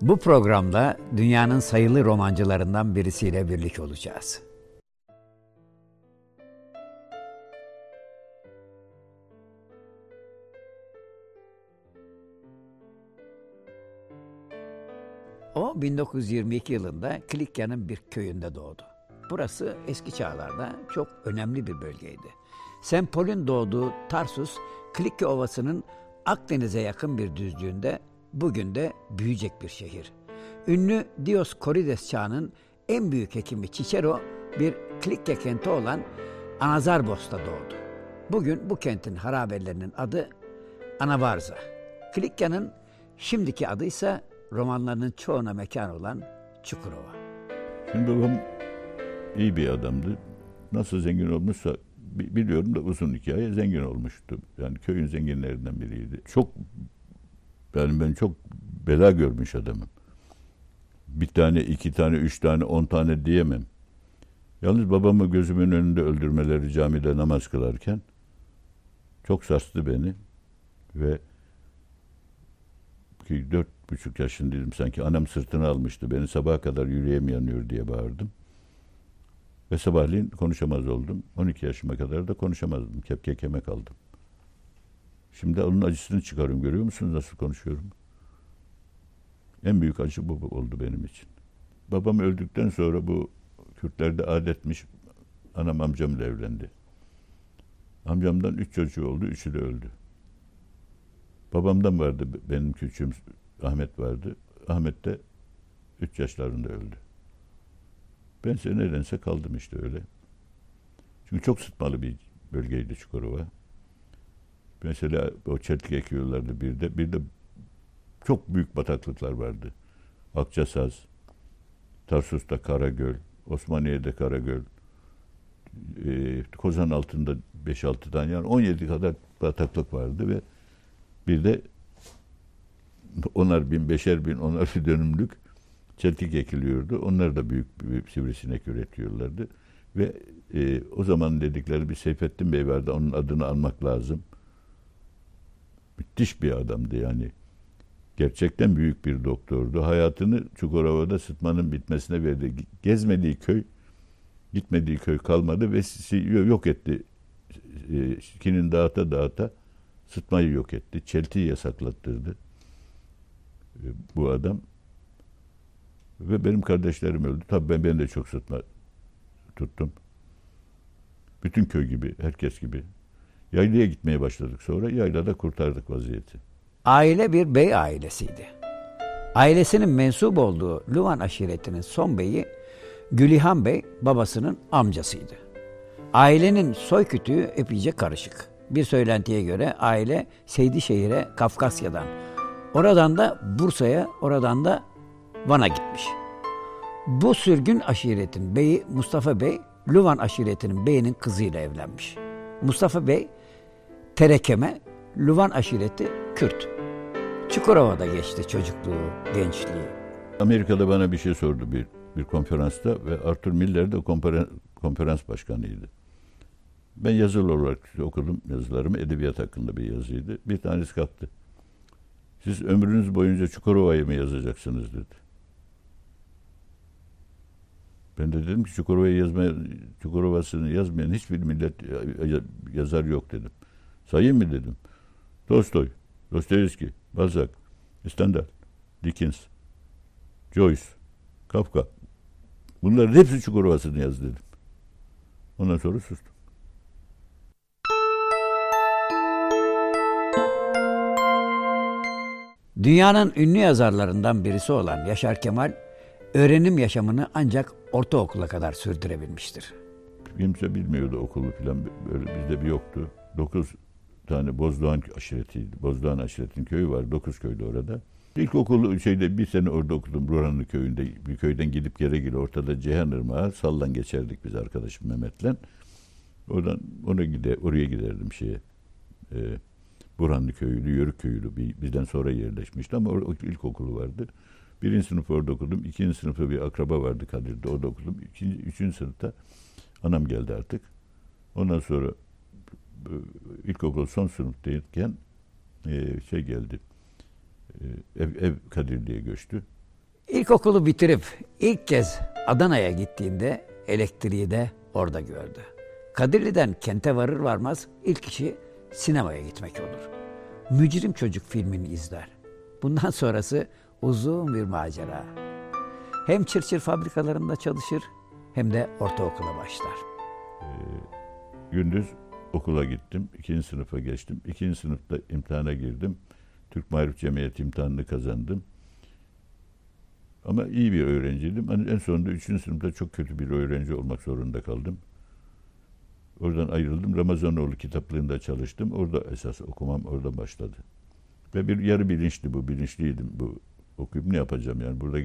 Bu programda dünyanın sayılı romancılarından birisiyle birlik olacağız. O 1922 yılında Klikya'nın bir köyünde doğdu. Burası eski çağlarda çok önemli bir bölgeydi. St. Paul'ün doğduğu Tarsus, Klikya Ovası'nın Akdeniz'e yakın bir düzlüğünde bugün de büyüyecek bir şehir. Ünlü Dioskorides çağının en büyük hekimi Cicero bir Klikya kenti olan Anazarbos'ta doğdu. Bugün bu kentin harabelerinin adı Anavarza. Klikya'nın şimdiki adı ise romanlarının çoğuna mekan olan Çukurova. Şimdi babam iyi bir adamdı. Nasıl zengin olmuşsa biliyorum da uzun hikaye zengin olmuştu. Yani köyün zenginlerinden biriydi. Çok yani ben çok bela görmüş adamım. Bir tane, iki tane, üç tane, on tane diyemem. Yalnız babamı gözümün önünde öldürmeleri camide namaz kılarken çok sarstı beni ve ki dört buçuk yaşındaydım sanki. Anam sırtını almıştı. Beni sabaha kadar yürüyemiyor diye bağırdım. Ve sabahleyin konuşamaz oldum. 12 yaşıma kadar da konuşamazdım. Kepke keme kaldım. Şimdi onun acısını çıkarıyorum. Görüyor musunuz nasıl konuşuyorum? En büyük acı bu oldu benim için. Babam öldükten sonra bu Kürtlerde adetmiş anam amcamla evlendi. Amcamdan üç çocuğu oldu, üçü de öldü. Babamdan vardı benim küçüğüm Ahmet vardı. Ahmet de üç yaşlarında öldü. Ben ise nedense kaldım işte öyle. Çünkü çok sıtmalı bir bölgeydi Çukurova. Mesela o çeltik ekiyorlardı bir de. Bir de çok büyük bataklıklar vardı. Akçasaz, Tarsus'ta Karagöl, Osmaniye'de Karagöl, e, Kozan altında 5-6 tane yani 17 kadar bataklık vardı ve bir de onar bin, beşer bin, onar bir dönümlük çeltik ekiliyordu. Onlar da büyük büyük sivrisinek üretiyorlardı. Ve e, o zaman dedikleri bir Seyfettin Bey vardı. Onun adını almak lazım. Müthiş bir adamdı yani. Gerçekten büyük bir doktordu. Hayatını Çukurova'da sıtmanın bitmesine verdi. Gezmediği köy, gitmediği köy kalmadı ve yok etti. E, Kinin dağıta dağıta sıtmayı yok etti. Çeltiği yasaklattırdı. E, bu adam. Ve benim kardeşlerim öldü. Tabii ben, ben de çok sıtma tuttum. Bütün köy gibi, herkes gibi. Yaylaya gitmeye başladık sonra. Yaylada kurtardık vaziyeti. Aile bir bey ailesiydi. Ailesinin mensup olduğu Luvan aşiretinin son beyi Gülihan Bey babasının amcasıydı. Ailenin soy kütüğü epeyce karışık. Bir söylentiye göre aile Seydişehir'e Kafkasya'dan, oradan da Bursa'ya, oradan da Van'a gitmiş. Bu sürgün aşiretin beyi Mustafa Bey, Luvan aşiretinin beyinin kızıyla evlenmiş. Mustafa Bey, Terekeme, Luvan aşireti Kürt. Çukurova'da geçti çocukluğu, gençliği. Amerika'da bana bir şey sordu bir bir konferansta ve Arthur Miller de konferans, konferans başkanıydı. Ben yazılı olarak okudum yazılarımı. Edebiyat hakkında bir yazıydı. Bir tanesi kalktı. Siz ömrünüz boyunca Çukurova'yı mı yazacaksınız dedi. Ben de dedim ki Çukurova'yı yazmaya, Çukurova'sını yazmayan hiçbir millet yazar yok dedim. Sayayım mı dedim. Tolstoy, Dostoyevski, Balzac, Stendhal, Dickens, Joyce, Kafka. Bunların hepsi Çukurova'sını yaz dedim. Ondan sonra sustum. Dünyanın ünlü yazarlarından birisi olan Yaşar Kemal, öğrenim yaşamını ancak ortaokula kadar sürdürebilmiştir. Kimse bilmiyordu okulu falan. Böyle bizde bir yoktu. Dokuz tane Bozdoğan aşiretiydi. Bozdoğan aşiretin köyü var. Dokuz köydü orada. İlkokulu şeyde bir sene orada okudum. Buranın köyünde. Bir köyden gidip geri geri ortada Ceyhan Irmağı. Sallan geçerdik biz arkadaşım Mehmet'le. Oradan ona gider, oraya giderdim şeye. E, Burhanlı köyülü, Yörük köyülü bir, bizden sonra yerleşmişti ama orada ilkokulu vardı. Birinci sınıf orada okudum. İkinci sınıfta bir akraba vardı Kadir'de. Orada okudum. İkinci, üçüncü sınıfta anam geldi artık. Ondan sonra ilkokul son sınıftayken e, şey geldi. E, ev, ev Kadirli'ye göçtü. İlkokulu bitirip ilk kez Adana'ya gittiğinde elektriği de orada gördü. Kadirli'den kente varır varmaz ilk işi sinemaya gitmek olur. Mücrim Çocuk filmini izler. Bundan sonrası uzun bir macera. Hem çırçır fabrikalarında çalışır hem de ortaokula başlar. Gündüz okula gittim. ikinci sınıfa geçtim. İkinci sınıfta imtihana girdim. Türk Marif Cemiyeti imtihanını kazandım. Ama iyi bir öğrenciydim. Hani en sonunda üçüncü sınıfta çok kötü bir öğrenci olmak zorunda kaldım. Oradan ayrıldım. Ramazanoğlu kitaplığında çalıştım. Orada esas okumam orada başladı. Ve bir yarı bilinçli bu. Bilinçliydim bu. Okuyup ne yapacağım yani. Burada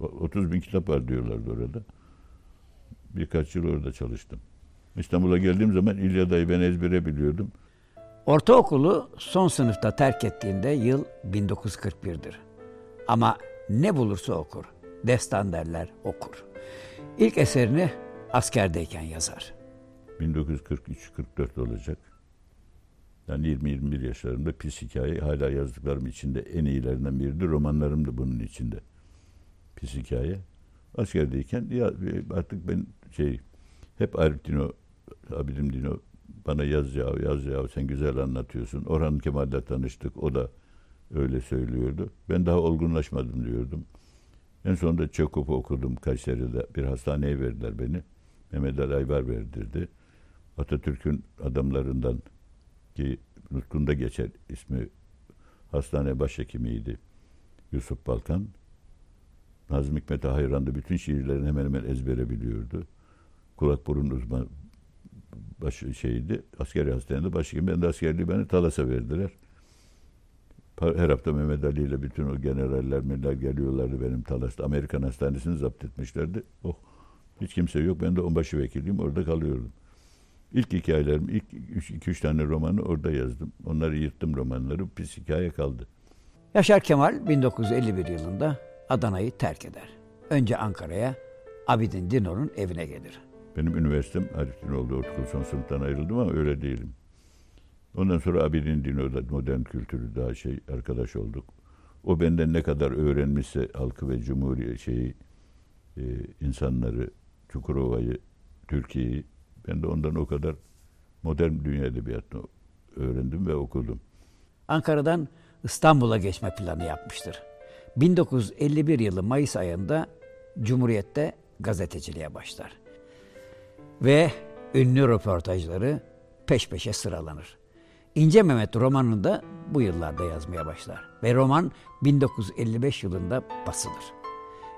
30 bin kitap var diyorlardı orada. Birkaç yıl orada çalıştım. İstanbul'a geldiğim zaman İlyada'yı ben ezbere biliyordum. Ortaokulu son sınıfta terk ettiğinde yıl 1941'dir. Ama ne bulursa okur. Destan derler okur. İlk eserini askerdeyken yazar. 1943-44 olacak. Yani 20-21 yaşlarımda pis hikaye hala yazdıklarım içinde en iyilerinden biridir. Romanlarım da bunun içinde. Pis hikaye. Askerdeyken ya artık ben şey hep Arif Dino, Abidim Dino bana yaz ya yaz ya sen güzel anlatıyorsun. Orhan Kemal'le tanıştık. O da öyle söylüyordu. Ben daha olgunlaşmadım diyordum. En sonunda Çekop'u okudum Kayseri'de. Bir hastaneye verdiler beni. Mehmet Ali Aybar verdirdi. Atatürk'ün adamlarından ki nutkunda geçer ismi hastane başhekimiydi. Yusuf Balkan. Nazım Hikmet'e hayrandı. Bütün şiirlerini hemen hemen ezbere biliyordu. Kulak burun uzman baş şeydi. Askeri hastanede başhekim. Ben de askerliği beni Talas'a verdiler. Her hafta Mehmet Ali ile bütün o generaller, miller geliyorlardı benim Talas'ta. Amerikan hastanesini zapt etmişlerdi. Oh, hiç kimse yok. Ben de onbaşı vekiliyim. Orada kalıyordum. İlk hikayelerim, ilk iki üç tane romanı orada yazdım. Onları yırttım romanları. Pis hikaye kaldı. Yaşar Kemal 1951 yılında Adana'yı terk eder. Önce Ankara'ya Abidin Dino'nun evine gelir. Benim üniversitem Arif Dinoğlu Ortaokul son sınıftan ayrıldım ama öyle değilim. Ondan sonra Abidin Dino'da modern kültürü daha şey arkadaş olduk. O benden ne kadar öğrenmişse halkı ve cumhuriyet şeyi e, insanları, Çukurova'yı, Türkiye'yi ben de ondan o kadar modern dünya edebiyatını öğrendim ve okudum. Ankara'dan İstanbul'a geçme planı yapmıştır. 1951 yılı Mayıs ayında Cumhuriyet'te gazeteciliğe başlar. Ve ünlü röportajları peş peşe sıralanır. İnce Mehmet romanını da bu yıllarda yazmaya başlar. Ve roman 1955 yılında basılır.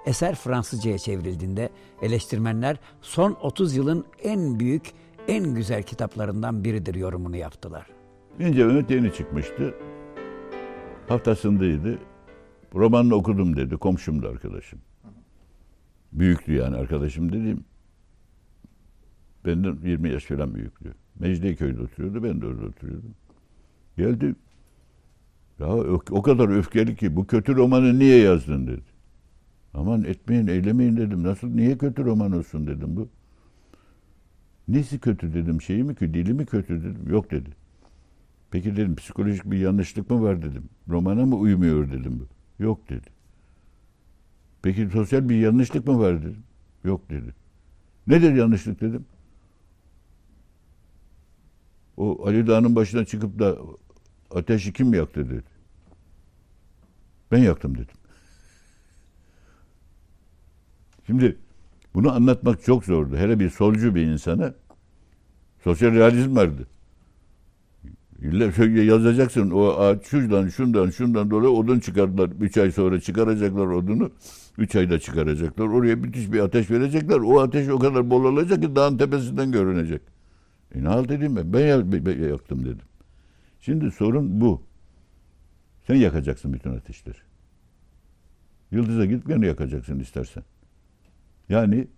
Eser Fransızcaya çevrildiğinde eleştirmenler son 30 yılın en büyük, en güzel kitaplarından biridir yorumunu yaptılar. İnce Mehmet yeni çıkmıştı. Haftasındaydı. Romanını okudum dedi. Komşumdu arkadaşım. Büyüktü yani arkadaşım dediğim. Benden 20 yaş falan büyüktü. Mecidiyeköy'de oturuyordu. Ben de orada oturuyordum. Geldi. Ya o kadar öfkeli ki bu kötü romanı niye yazdın dedi. Aman etmeyin, eylemeyin dedim. Nasıl, niye kötü roman olsun dedim bu. Nesi kötü dedim, şeyi mi kötü, dili mi kötü dedim. Yok dedi. Peki dedim, psikolojik bir yanlışlık mı var dedim. Romana mı uymuyor dedim bu. Yok dedi. Peki sosyal bir yanlışlık mı var dedim. Yok dedi. Nedir yanlışlık dedim. O Ali Dağ'ın başına çıkıp da ateşi kim yaktı dedi. Ben yaktım dedim. Şimdi bunu anlatmak çok zordu. Hele bir solcu bir insana sosyal realizm vardı. İlla yazacaksın o ağaç şuradan şundan şundan dolayı odun çıkardılar. Üç ay sonra çıkaracaklar odunu. Üç ayda çıkaracaklar. Oraya müthiş bir ateş verecekler. O ateş o kadar bol olacak ki dağın tepesinden görünecek. E ne ben? Ben, ben yaktım dedim. Şimdi sorun bu. Sen yakacaksın bütün ateşleri. Yıldıza gidip gene yakacaksın istersen. Yani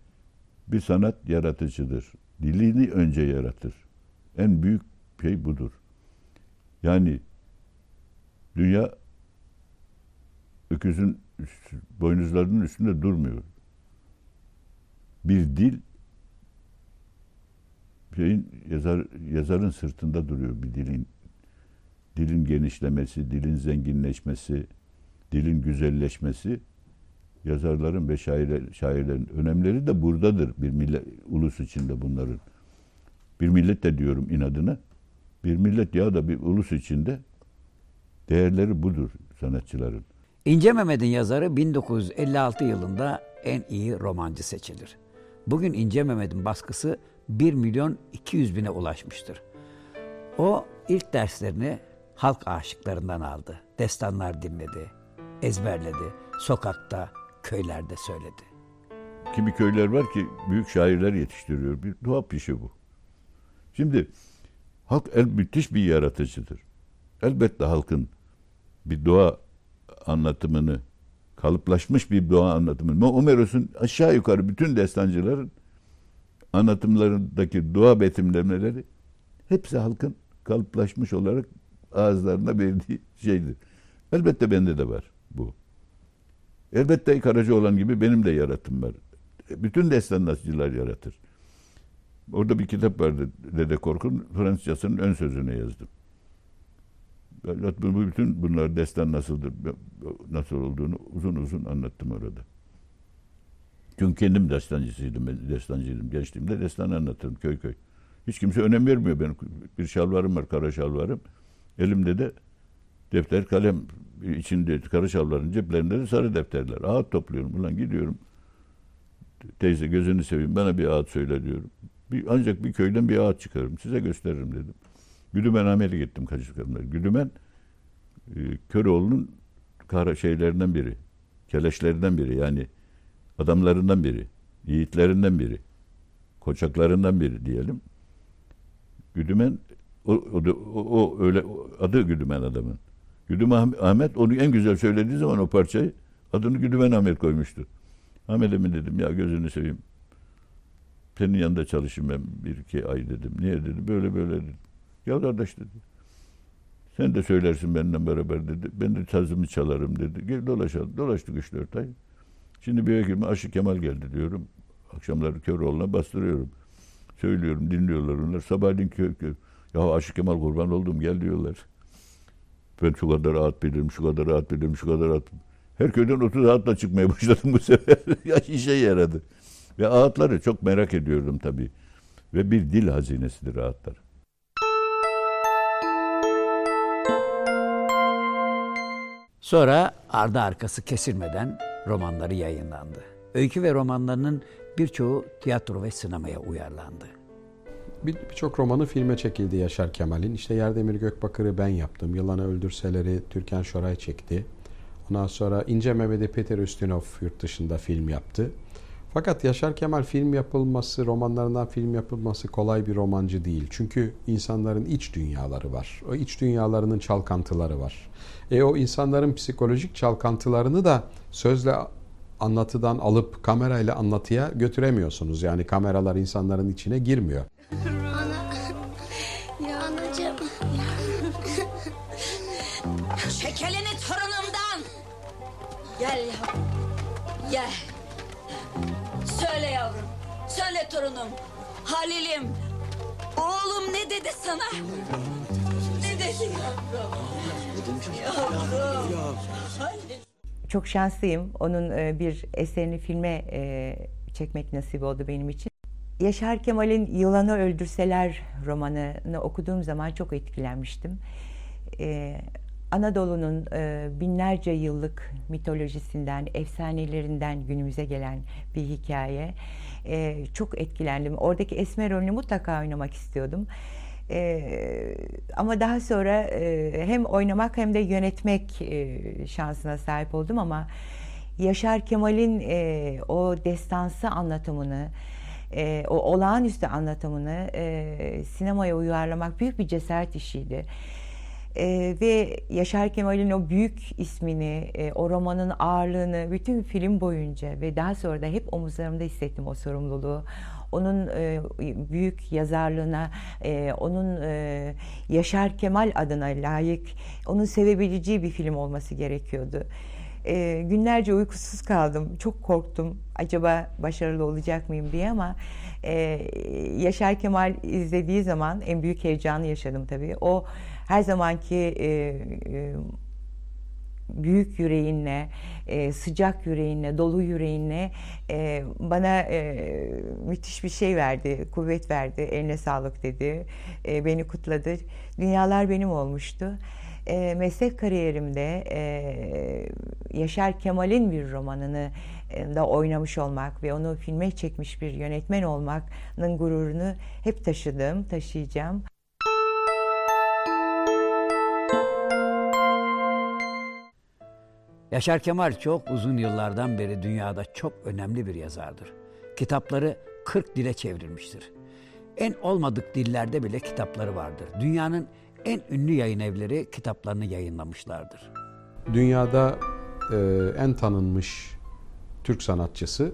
bir sanat yaratıcıdır. Dilini önce yaratır. En büyük şey budur. Yani dünya öküzün boynuzlarının üstünde durmuyor. Bir dil şeyin yazar yazarın sırtında duruyor bir dilin dilin genişlemesi, dilin zenginleşmesi, dilin güzelleşmesi yazarların ve şairler, şairlerin önemleri de buradadır. Bir millet, ulus içinde bunların. Bir millet de diyorum inadına. Bir millet ya da bir ulus içinde değerleri budur sanatçıların. İnce Mehmet'in yazarı 1956 yılında en iyi romancı seçilir. Bugün İnce Mehmet'in baskısı 1 milyon 200 bine ulaşmıştır. O ilk derslerini halk aşıklarından aldı. Destanlar dinledi, ezberledi, sokakta, köylerde söyledi. Kimi köyler var ki büyük şairler yetiştiriyor. Bir tuhaf bir şey bu. Şimdi halk el müthiş bir yaratıcıdır. Elbette halkın bir doğa anlatımını kalıplaşmış bir doğa anlatımı. Homeros'un aşağı yukarı bütün destancıların anlatımlarındaki doğa betimlemeleri hepsi halkın kalıplaşmış olarak ağızlarına verdiği şeydir. Elbette bende de var bu. Elbette Karaca olan gibi benim de yaratım var. Bütün destanlaşçılar yaratır. Orada bir kitap vardı Dede Korkun. Fransızcasının ön sözünü yazdım. Bütün bunlar destan nasıldır, nasıl olduğunu uzun uzun anlattım orada. Çünkü kendim destancısıydım, destancıydım. Gençliğimde destan anlatırım köy köy. Hiç kimse önem vermiyor. Benim bir şalvarım var, kara şalvarım. Elimde de defter, kalem içinde kara şalvarın ceplerinde de sarı defterler. Ağıt topluyorum. Ulan gidiyorum. Teyze gözünü seveyim bana bir ağıt söyle diyorum. Bir, ancak bir köyden bir ağaç çıkarırım. Size gösteririm dedim. Güdümen Ahmet'e gittim Kaçırkan'da. Güdümen e, Köroğlu'nun kara şeylerinden biri. Keleşlerinden biri yani adamlarından biri. Yiğitlerinden biri. Koçaklarından biri diyelim. Güdümen o, o, o, o öyle adı Güdümen adamın. Güdümen Ahmet onu en güzel söylediği zaman o parçayı adını Güdümen Ahmet koymuştu. Ahmet'e mi dedim ya gözünü seveyim. Senin yanında çalışayım ben bir iki ay dedim. Niye dedi böyle böyle dedi. Ya kardeş dedi. Sen de söylersin benimle beraber dedi. Ben de sazımı çalarım dedi. Gel dolaşalım. Dolaştık üç dört ay. Şimdi bir vekilime Aşık Kemal geldi diyorum. Akşamları Köroğlu'na bastırıyorum. Söylüyorum, dinliyorlar onlar. Sabahleyin kö, kö. Ya Aşık Kemal kurban oldum gel diyorlar. Ben şu kadar rahat bilirim, şu kadar rahat bilirim, şu kadar rahat. Her köyden 30 rahatla çıkmaya başladım bu sefer. ya işe yaradı. Ve ağıtları çok merak ediyordum tabii. Ve bir dil hazinesidir ağıtlar. Sonra ardı arkası kesilmeden romanları yayınlandı. Öykü ve romanlarının birçoğu tiyatro ve sinemaya uyarlandı. Birçok bir romanı filme çekildi Yaşar Kemal'in. İşte Yerdemir Gökbakır'ı ben yaptım. Yılanı Öldürseler'i Türkan Şoray çekti. Ondan sonra İnce Mehmet'i Peter Ustinov yurt dışında film yaptı. Fakat Yaşar Kemal film yapılması, romanlarından film yapılması kolay bir romancı değil. Çünkü insanların iç dünyaları var. O iç dünyalarının çalkantıları var. E o insanların psikolojik çalkantılarını da sözle anlatıdan alıp kamerayla anlatıya götüremiyorsunuz. Yani kameralar insanların içine girmiyor. Halil'im. Oğlum ne dedi sana? Ne dedi. Çok şanslıyım. Onun e, bir eserini filme e, çekmek nasip oldu benim için. Yaşar Kemal'in Yılanı Öldürseler romanını okuduğum zaman çok etkilenmiştim. Ee, Anadolu'nun e, binlerce yıllık mitolojisinden, efsanelerinden günümüze gelen bir hikaye. E, çok etkilendim. Oradaki Esmer rolünü mutlaka oynamak istiyordum. E, ama daha sonra e, hem oynamak hem de yönetmek e, şansına sahip oldum ama Yaşar Kemal'in e, o destansı anlatımını, e, o olağanüstü anlatımını e, sinemaya uyarlamak büyük bir cesaret işiydi. E, ve Yaşar Kemal'in o büyük ismini, e, o romanın ağırlığını bütün film boyunca ve daha sonra da hep omuzlarımda hissettim o sorumluluğu. Onun e, büyük yazarlığına, e, onun e, Yaşar Kemal adına layık, onun sevebileceği bir film olması gerekiyordu. E, günlerce uykusuz kaldım. Çok korktum. Acaba başarılı olacak mıyım diye ama e, Yaşar Kemal izlediği zaman en büyük heyecanı yaşadım tabii. O her zamanki e, e, büyük yüreğinle, e, sıcak yüreğinle, dolu yüreğinle e, bana e, müthiş bir şey verdi, kuvvet verdi. Eline sağlık dedi, e, beni kutladı. Dünyalar benim olmuştu. E, meslek kariyerimde e, Yaşar Kemal'in bir romanını e, da oynamış olmak ve onu filme çekmiş bir yönetmen olmanın gururunu hep taşıdım, taşıyacağım. Yaşar Kemal çok uzun yıllardan beri dünyada çok önemli bir yazardır. Kitapları 40 dile çevrilmiştir. En olmadık dillerde bile kitapları vardır. Dünyanın en ünlü yayın evleri kitaplarını yayınlamışlardır. Dünyada e, en tanınmış Türk sanatçısı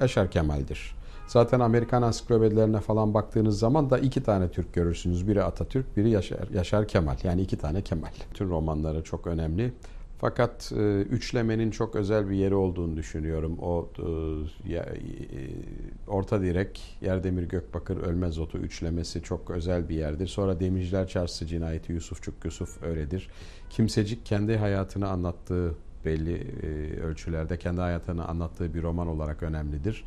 Yaşar Kemal'dir. Zaten Amerikan ansiklopedilerine falan baktığınız zaman da iki tane Türk görürsünüz. Biri Atatürk, biri Yaşar, Yaşar Kemal. Yani iki tane Kemal. Tüm romanları çok önemli. Fakat e, üçlemenin çok özel bir yeri olduğunu düşünüyorum. O e, ya, e, orta direk, Yerdemir Gökbakır Ölmez Otu üçlemesi çok özel bir yerdir. Sonra Demirciler Çarşısı cinayeti Yusufçuk Yusuf öyledir. Kimsecik kendi hayatını anlattığı belli e, ölçülerde kendi hayatını anlattığı bir roman olarak önemlidir.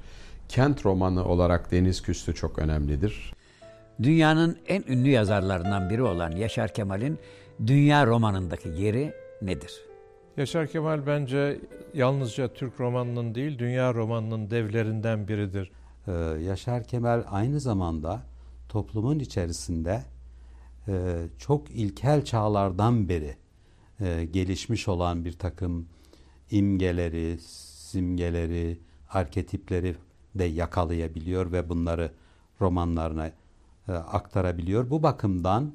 Kent romanı olarak Deniz Küstü çok önemlidir. Dünyanın en ünlü yazarlarından biri olan Yaşar Kemal'in dünya romanındaki yeri nedir? Yaşar Kemal bence yalnızca Türk romanının değil, dünya romanının devlerinden biridir. Ee, Yaşar Kemal aynı zamanda toplumun içerisinde e, çok ilkel çağlardan beri e, gelişmiş olan bir takım imgeleri, simgeleri, arketipleri de yakalayabiliyor ve bunları romanlarına e, aktarabiliyor. Bu bakımdan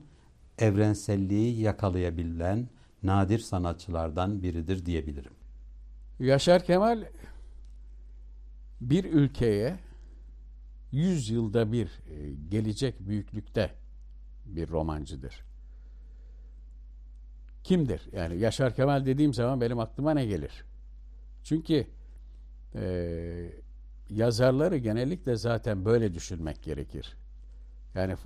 evrenselliği yakalayabilen nadir sanatçılardan biridir diyebilirim. Yaşar Kemal bir ülkeye yüz yılda bir e, gelecek büyüklükte bir romancıdır. Kimdir? Yani Yaşar Kemal dediğim zaman benim aklıma ne gelir? Çünkü e, yazarları genellikle zaten böyle düşünmek gerekir. Yani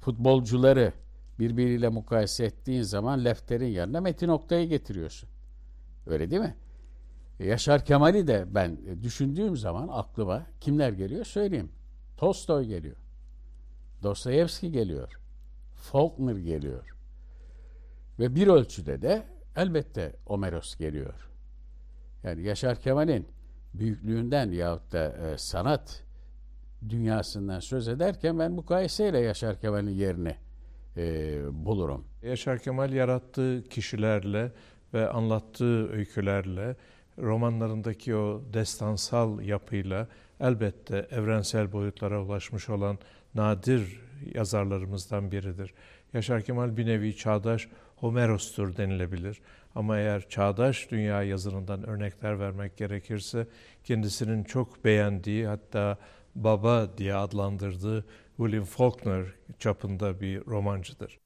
futbolcuları birbiriyle mukayese ettiğin zaman Lefter'in yanına Metin Oktay'ı getiriyorsun. Öyle değil mi? E, Yaşar Kemal'i de ben düşündüğüm zaman aklıma kimler geliyor söyleyeyim. Tolstoy geliyor. Dostoyevski geliyor. Faulkner geliyor. Ve bir ölçüde de elbette Omeros geliyor. Yani Yaşar Kemal'in büyüklüğünden yahut da e, sanat dünyasından söz ederken ben mukayeseyle Yaşar Kemal'in yerini e, bulurum. Yaşar Kemal yarattığı kişilerle ve anlattığı öykülerle, romanlarındaki o destansal yapıyla elbette evrensel boyutlara ulaşmış olan nadir yazarlarımızdan biridir. Yaşar Kemal bir nevi çağdaş Homeros'tur denilebilir. Ama eğer çağdaş dünya yazarından örnekler vermek gerekirse kendisinin çok beğendiği hatta baba diye adlandırdığı William Faulkner çapında bir romancıdır.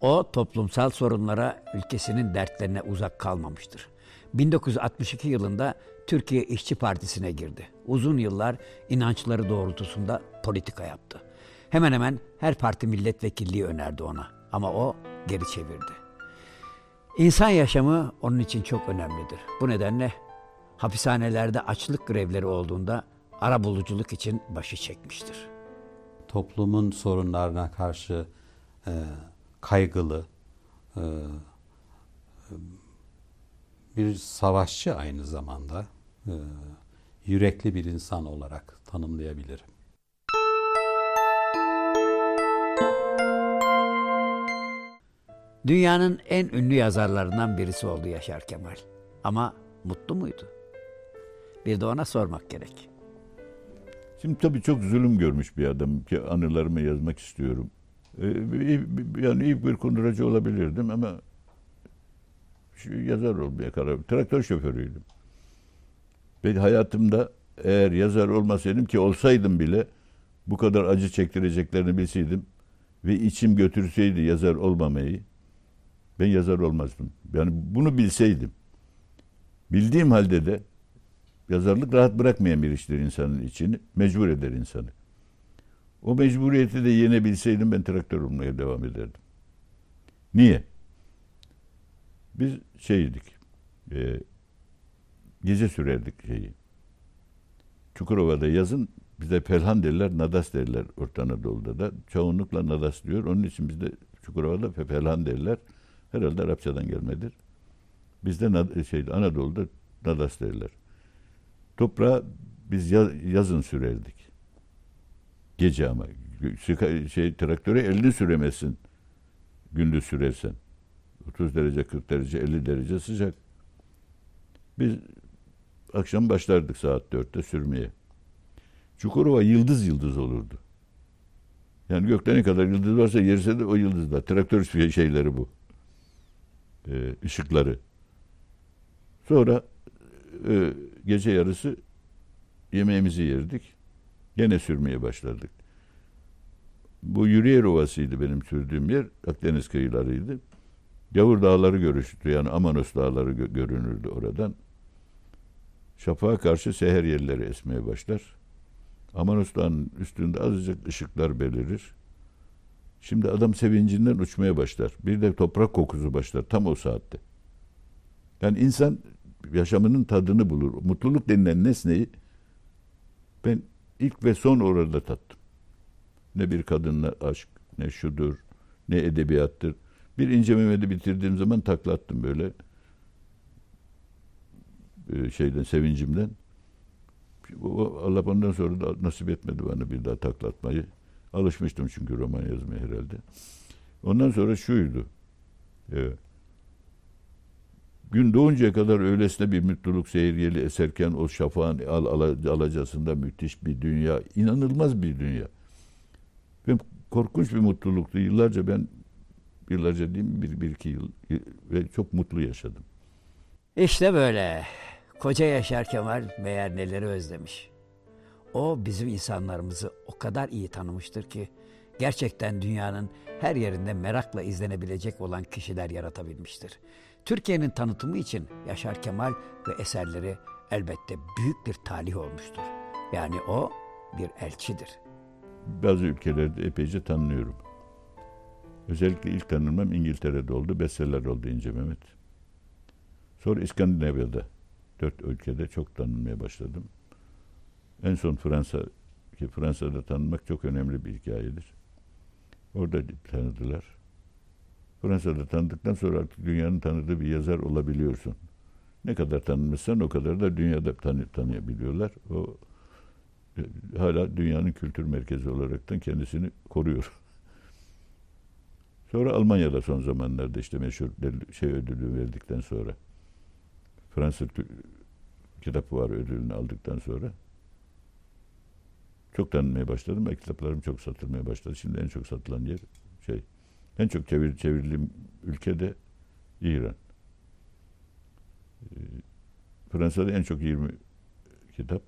O toplumsal sorunlara, ülkesinin dertlerine uzak kalmamıştır. 1962 yılında Türkiye İşçi Partisi'ne girdi. Uzun yıllar inançları doğrultusunda politika yaptı. Hemen hemen her parti milletvekilliği önerdi ona ama o geri çevirdi. İnsan yaşamı onun için çok önemlidir. Bu nedenle hapishanelerde açlık grevleri olduğunda ara buluculuk için başı çekmiştir. Toplumun sorunlarına karşı e, kaygılı, e, bir savaşçı aynı zamanda, e, yürekli bir insan olarak tanımlayabilirim. Dünyanın en ünlü yazarlarından birisi oldu Yaşar Kemal. Ama mutlu muydu? Bir de ona sormak gerek. Şimdi tabii çok zulüm görmüş bir adam ki anılarımı yazmak istiyorum. Ee, yani iyi bir kunduracı olabilirdim ama yazar olmaya karar Traktör şoförüydüm. Ve hayatımda eğer yazar olmasaydım ki olsaydım bile bu kadar acı çektireceklerini bilseydim ve içim götürseydi yazar olmamayı ben yazar olmazdım. Yani bunu bilseydim. Bildiğim halde de yazarlık rahat bırakmayan bir iştir insanın içini. Mecbur eder insanı. O mecburiyeti de yenebilseydim ben traktör olmaya devam ederdim. Niye? Biz şeydik, e, gece sürerdik şeyi. Çukurova'da yazın bize pelhan derler, nadas derler Orta Anadolu'da da. Çoğunlukla nadas diyor. Onun için bizde Çukurova'da pelhan derler. Herhalde Arapçadan gelmedir. Bizde şey, Anadolu'da nadas derler. Toprağa biz yazın sürerdik. Gece ama. Şey, traktöre elini süremezsin. Gündüz sürersen. 30 derece, 40 derece, 50 derece sıcak. Biz akşam başlardık saat 4'te sürmeye. Çukurova yıldız yıldız olurdu. Yani gökte ne kadar yıldız varsa yerse de o yıldızlar. Traktör şeyleri bu. Ee, ışıkları. Sonra e, gece yarısı yemeğimizi yerdik. Gene sürmeye başladık. Bu Yürüyer Ovası'ydı benim sürdüğüm yer. Akdeniz kıyılarıydı. Gavur dağları görüştü. Yani Amanos dağları gö- görünürdü oradan. Şafağa karşı seher yerleri esmeye başlar. Amanos dağının üstünde azıcık ışıklar belirir. Şimdi adam sevincinden uçmaya başlar. Bir de toprak kokusu başlar tam o saatte. Yani insan yaşamının tadını bulur. Mutluluk denilen nesneyi ben ilk ve son orada tattım. Ne bir kadınla aşk, ne şudur, ne edebiyattır. Bir ince Mehmet'i bitirdiğim zaman taklattım böyle. Ee, şeyden, sevincimden. Allah ondan sonra da nasip etmedi bana bir daha taklatmayı. Alışmıştım çünkü roman yazmaya herhalde. Ondan sonra şuydu. Evet. Gün doğuncaya kadar öylesine bir mutluluk seyirgeli eserken o şafağın al, al, alacasında müthiş bir dünya, inanılmaz bir dünya. Ve korkunç bir mutluluktu. Yıllarca ben, yıllarca değil mi, bir, bir iki yıl ve çok mutlu yaşadım. İşte böyle. Koca Yaşar Kemal meğer neleri özlemiş. O bizim insanlarımızı o kadar iyi tanımıştır ki gerçekten dünyanın her yerinde merakla izlenebilecek olan kişiler yaratabilmiştir. Türkiye'nin tanıtımı için Yaşar Kemal ve eserleri elbette büyük bir talih olmuştur. Yani o bir elçidir. Bazı ülkelerde epeyce tanınıyorum. Özellikle ilk tanınmam İngiltere'de oldu. Bestseller oldu İnce Mehmet. Sonra İskandinavya'da, dört ülkede çok tanınmaya başladım. En son Fransa, ki Fransa'da tanınmak çok önemli bir hikayedir. Orada tanıdılar. Fransa'da tanıdıktan sonra artık dünyanın tanıdığı bir yazar olabiliyorsun. Ne kadar tanınmışsan o kadar da dünyada tanı, tanıyabiliyorlar. O e, hala dünyanın kültür merkezi olaraktan kendisini koruyor. Sonra Almanya'da son zamanlarda işte meşhur şey ödülü verdikten sonra Fransız kitap var ödülünü aldıktan sonra çok tanınmaya başladım ve kitaplarım çok satılmaya başladı. Şimdi en çok satılan yer şey en çok çevir, çevrildiğim ülke de İran. Ee, Fransa'da en çok 20 kitap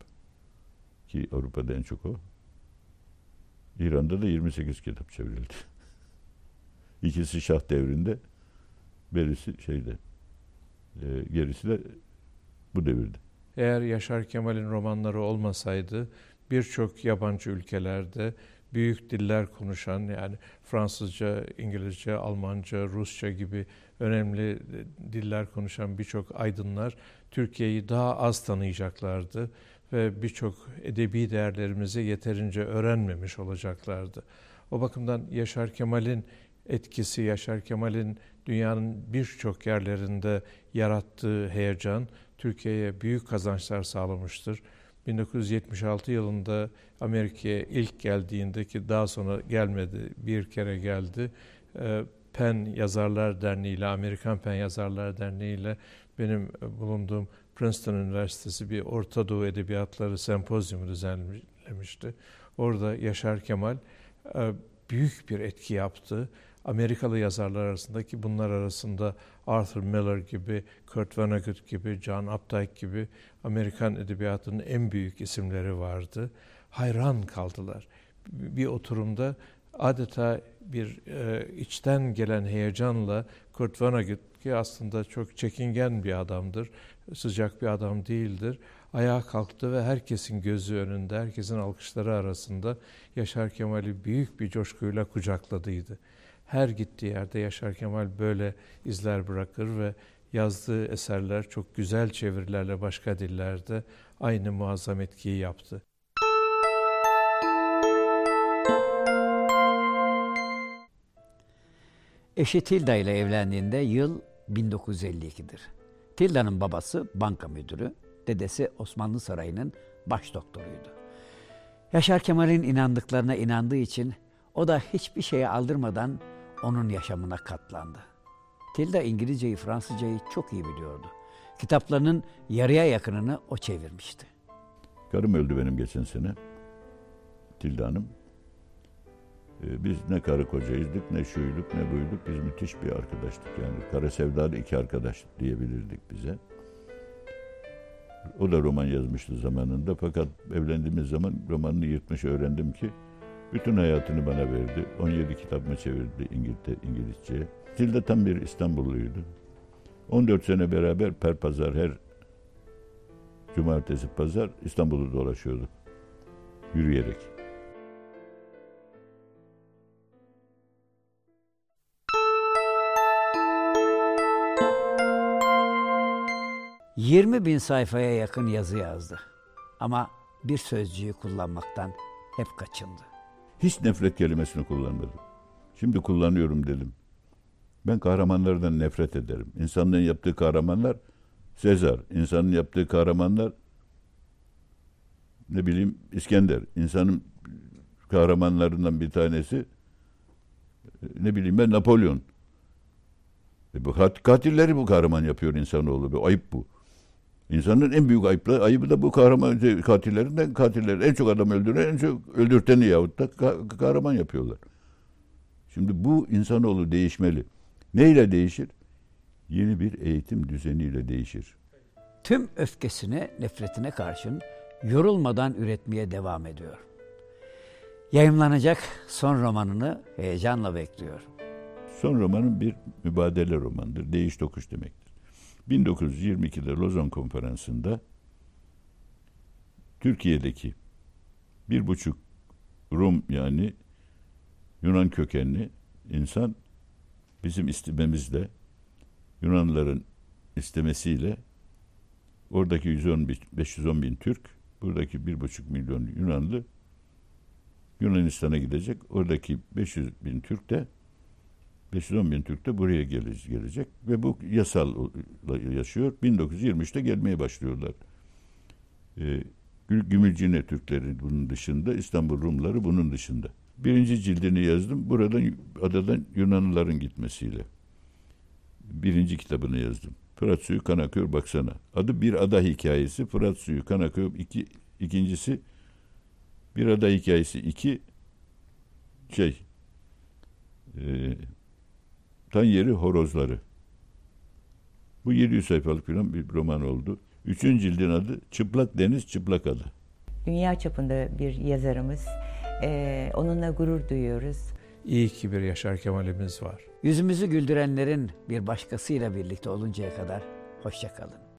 ki Avrupa'da en çok o. İran'da da 28 kitap çevrildi. İkisi Şah devrinde, birisi şeyde, e, gerisi de bu devirde. Eğer Yaşar Kemal'in romanları olmasaydı birçok yabancı ülkelerde büyük diller konuşan yani Fransızca, İngilizce, Almanca, Rusça gibi önemli diller konuşan birçok aydınlar Türkiye'yi daha az tanıyacaklardı ve birçok edebi değerlerimizi yeterince öğrenmemiş olacaklardı. O bakımdan Yaşar Kemal'in etkisi, Yaşar Kemal'in dünyanın birçok yerlerinde yarattığı heyecan Türkiye'ye büyük kazançlar sağlamıştır. 1976 yılında Amerika'ya ilk geldiğinde ki daha sonra gelmedi, bir kere geldi. Ee, Penn Yazarlar Derneği ile, Amerikan Penn Yazarlar Derneği ile benim bulunduğum Princeton Üniversitesi bir Orta Doğu Edebiyatları sempozyumu düzenlemişti. Orada Yaşar Kemal e, büyük bir etki yaptı. Amerikalı yazarlar arasındaki bunlar arasında Arthur Miller gibi, Kurt Vonnegut gibi, John Updike gibi Amerikan edebiyatının en büyük isimleri vardı. Hayran kaldılar. Bir oturumda adeta bir e, içten gelen heyecanla Kurt Vonnegut ki aslında çok çekingen bir adamdır, sıcak bir adam değildir. Ayağa kalktı ve herkesin gözü önünde, herkesin alkışları arasında Yaşar Kemal'i büyük bir coşkuyla kucakladıydı her gittiği yerde Yaşar Kemal böyle izler bırakır ve yazdığı eserler çok güzel çevirilerle başka dillerde aynı muazzam etkiyi yaptı. Eşi Tilda ile evlendiğinde yıl 1952'dir. Tilda'nın babası banka müdürü, dedesi Osmanlı Sarayı'nın baş doktoruydu. Yaşar Kemal'in inandıklarına inandığı için o da hiçbir şeye aldırmadan onun yaşamına katlandı. Tilda İngilizceyi, Fransızcayı çok iyi biliyordu. Kitaplarının yarıya yakınını o çevirmişti. Karım öldü benim geçen sene. Tilda Hanım. Ee, biz ne karı kocayızdık, ne şuyduk, ne buyduk. Biz müthiş bir arkadaştık yani. Kara sevdalı iki arkadaş diyebilirdik bize. O da roman yazmıştı zamanında. Fakat evlendiğimiz zaman romanını yırtmış öğrendim ki bütün hayatını bana verdi. 17 kitabımı çevirdi İngilizce, İngilizceye. Tilda tam bir İstanbulluydu. 14 sene beraber per pazar her cumartesi pazar İstanbul'u dolaşıyorduk. Yürüyerek. ...20 bin sayfaya yakın yazı yazdı. Ama bir sözcüğü kullanmaktan hep kaçındı. Hiç nefret kelimesini kullanmadım. Şimdi kullanıyorum dedim. Ben kahramanlardan nefret ederim. İnsanların yaptığı kahramanlar Sezar, insanın yaptığı kahramanlar ne bileyim İskender. İnsanın kahramanlarından bir tanesi ne bileyim ben Napolyon. E bu katilleri bu kahraman yapıyor insanoğlu. Bir ayıp bu. İnsanın en büyük ayıpları, ayıbı da bu kahraman şey, katillerinden katiller. En çok adam öldüren, en çok öldürteni yahut da kahraman yapıyorlar. Şimdi bu insanoğlu değişmeli. Neyle değişir? Yeni bir eğitim düzeniyle değişir. Tüm öfkesine, nefretine karşın yorulmadan üretmeye devam ediyor. Yayımlanacak son romanını heyecanla bekliyor. Son romanın bir mübadele romandır. Değiş tokuş demektir. 1922'de Lozan Konferansı'nda Türkiye'deki bir buçuk Rum yani Yunan kökenli insan bizim istememizle Yunanlıların istemesiyle oradaki 110 bin, 510 bin Türk, buradaki 1,5 milyon Yunanlı Yunanistan'a gidecek. Oradaki 500 bin Türk de 510 bin Türk de buraya gelecek ve bu yasal yaşıyor. 1923'te gelmeye başlıyorlar. Ee, Gümülcine Türkleri bunun dışında, İstanbul Rumları bunun dışında. Birinci cildini yazdım. Buradan adadan Yunanlıların gitmesiyle. Birinci kitabını yazdım. Fırat suyu kan akıyor baksana. Adı bir ada hikayesi. Fırat suyu kan akıyor. İki, ikincisi bir ada hikayesi. İki şey e, tan yeri horozları. Bu 700 sayfalık falan bir roman oldu. Üçüncü cildin adı Çıplak Deniz Çıplak Ada. Dünya çapında bir yazarımız. Ee, onunla gurur duyuyoruz. İyi ki bir Yaşar Kemal'imiz var. Yüzümüzü güldürenlerin bir başkasıyla birlikte oluncaya kadar hoşçakalın.